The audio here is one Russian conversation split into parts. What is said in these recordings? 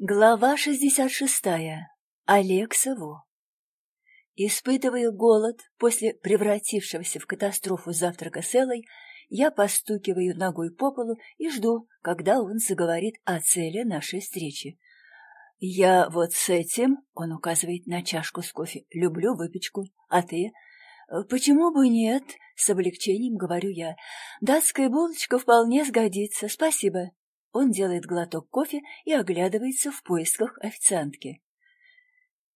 Глава 66. Алексову. Испытывая голод после превратившегося в катастрофу завтрака с Эллой, я постукиваю ногой по полу и жду, когда он заговорит о цели нашей встречи. «Я вот с этим», — он указывает на чашку с кофе, — «люблю выпечку. А ты?» «Почему бы нет?» — с облегчением говорю я. «Датская булочка вполне сгодится. Спасибо». Он делает глоток кофе и оглядывается в поисках официантки.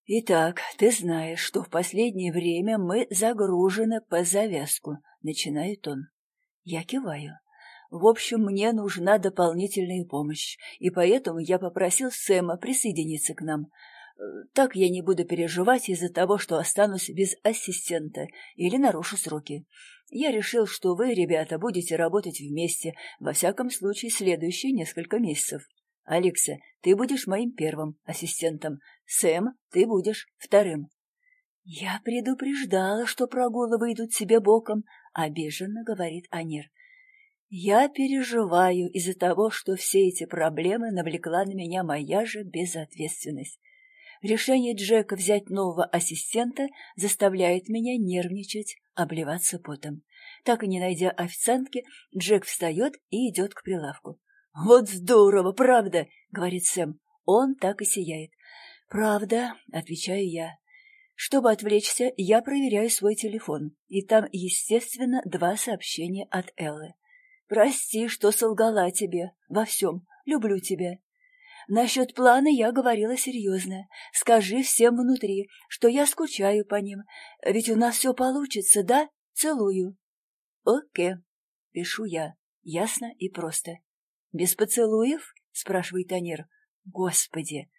«Итак, ты знаешь, что в последнее время мы загружены по завязку», — начинает он. Я киваю. «В общем, мне нужна дополнительная помощь, и поэтому я попросил Сэма присоединиться к нам. Так я не буду переживать из-за того, что останусь без ассистента или нарушу сроки. Я решил, что вы, ребята, будете работать вместе, во всяком случае, следующие несколько месяцев. Алекса, ты будешь моим первым ассистентом. Сэм, ты будешь вторым. Я предупреждала, что прогулы выйдут себе боком, обиженно говорит Анир. Я переживаю из-за того, что все эти проблемы навлекла на меня моя же безответственность. Решение Джека взять нового ассистента заставляет меня нервничать, обливаться потом. Так и не найдя официантки, Джек встает и идет к прилавку. «Вот здорово, правда!» — говорит Сэм. Он так и сияет. «Правда», — отвечаю я. Чтобы отвлечься, я проверяю свой телефон, и там, естественно, два сообщения от Эллы. «Прости, что солгала тебе. Во всем. Люблю тебя. Насчет плана я говорила серьезно. Скажи всем внутри, что я скучаю по ним. Ведь у нас все получится, да? Целую. Окей, пишу я. Ясно и просто. Без поцелуев? спрашивает Танир. Господи,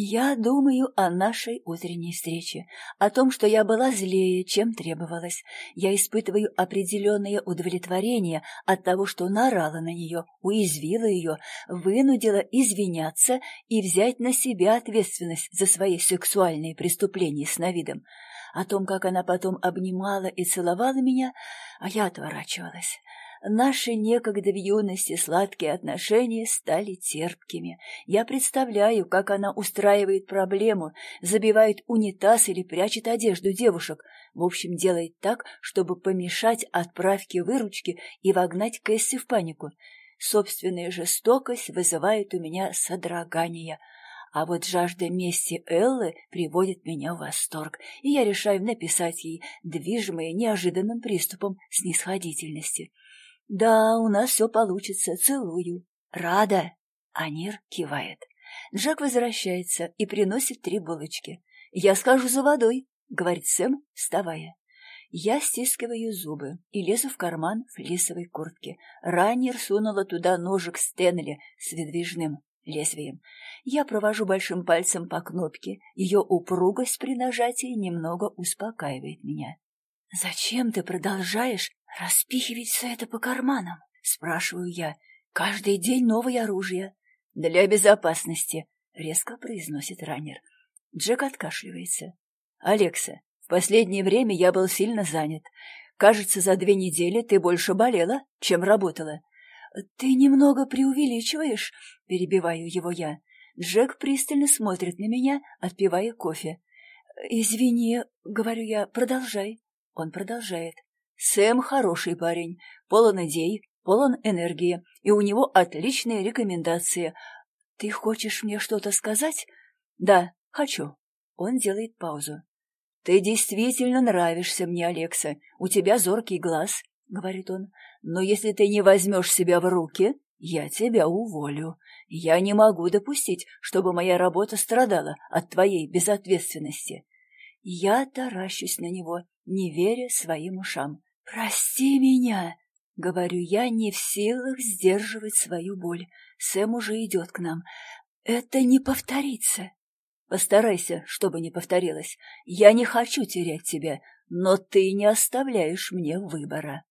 я думаю о нашей утренней встрече, о том, что я была злее, чем требовалось. Я испытываю определенное удовлетворение от того, что наорала на нее, уязвила ее, вынудила извиняться и взять на себя ответственность за свои сексуальные преступления с Навидом. О том, как она потом обнимала и целовала меня, а я отворачивалась. Наши некогда в юности сладкие отношения стали терпкими. Я представляю, как она устраивает проблему, забивает унитаз или прячет одежду девушек. В общем, делает так, чтобы помешать отправке выручки и вогнать Кэсси в панику. Собственная жестокость вызывает у меня содрогание. А вот жажда мести Эллы приводит меня в восторг, и я решаю написать ей, движимое неожиданным приступом снисходительности. «Да, у нас все получится. Целую». «Рада?» Анир кивает. Джек возвращается и приносит три булочки. «Я схожу за водой», — говорит Сэм, вставая. Я стискиваю зубы и лезу в карман флисовой куртки. Раннер сунула туда ножик Стэнли с выдвижным лезвием. Я провожу большим пальцем по кнопке. Ее упругость при нажатии немного успокаивает меня. «Зачем ты продолжаешь распихивать все это по карманам?» — спрашиваю я. «Каждый день новое оружие». «Для безопасности», — резко произносит раннер. Джек откашливается. «Алекса, в последнее время я был сильно занят. Кажется, за две недели ты больше болела, чем работала». «Ты немного преувеличиваешь», — перебиваю его я. Джек пристально смотрит на меня, отпивая кофе. «Извини», — говорю я, — «продолжай». Он продолжает. «Сэм хороший парень, полон идей, полон энергии, и у него отличные рекомендации. Ты хочешь мне что-то сказать?» «Да, хочу». Он делает паузу. «Ты действительно нравишься мне, Алекса. У тебя зоркий глаз», — говорит он. «Но если ты не возьмешь себя в руки, я тебя уволю. Я не могу допустить, чтобы моя работа страдала от твоей безответственности». Я таращусь на него, не веря своим ушам. «Прости меня!» — говорю я, не в силах сдерживать свою боль. Сэм уже идет к нам. «Это не повторится!» «Постарайся, чтобы не повторилось. Я не хочу терять тебя, но ты не оставляешь мне выбора».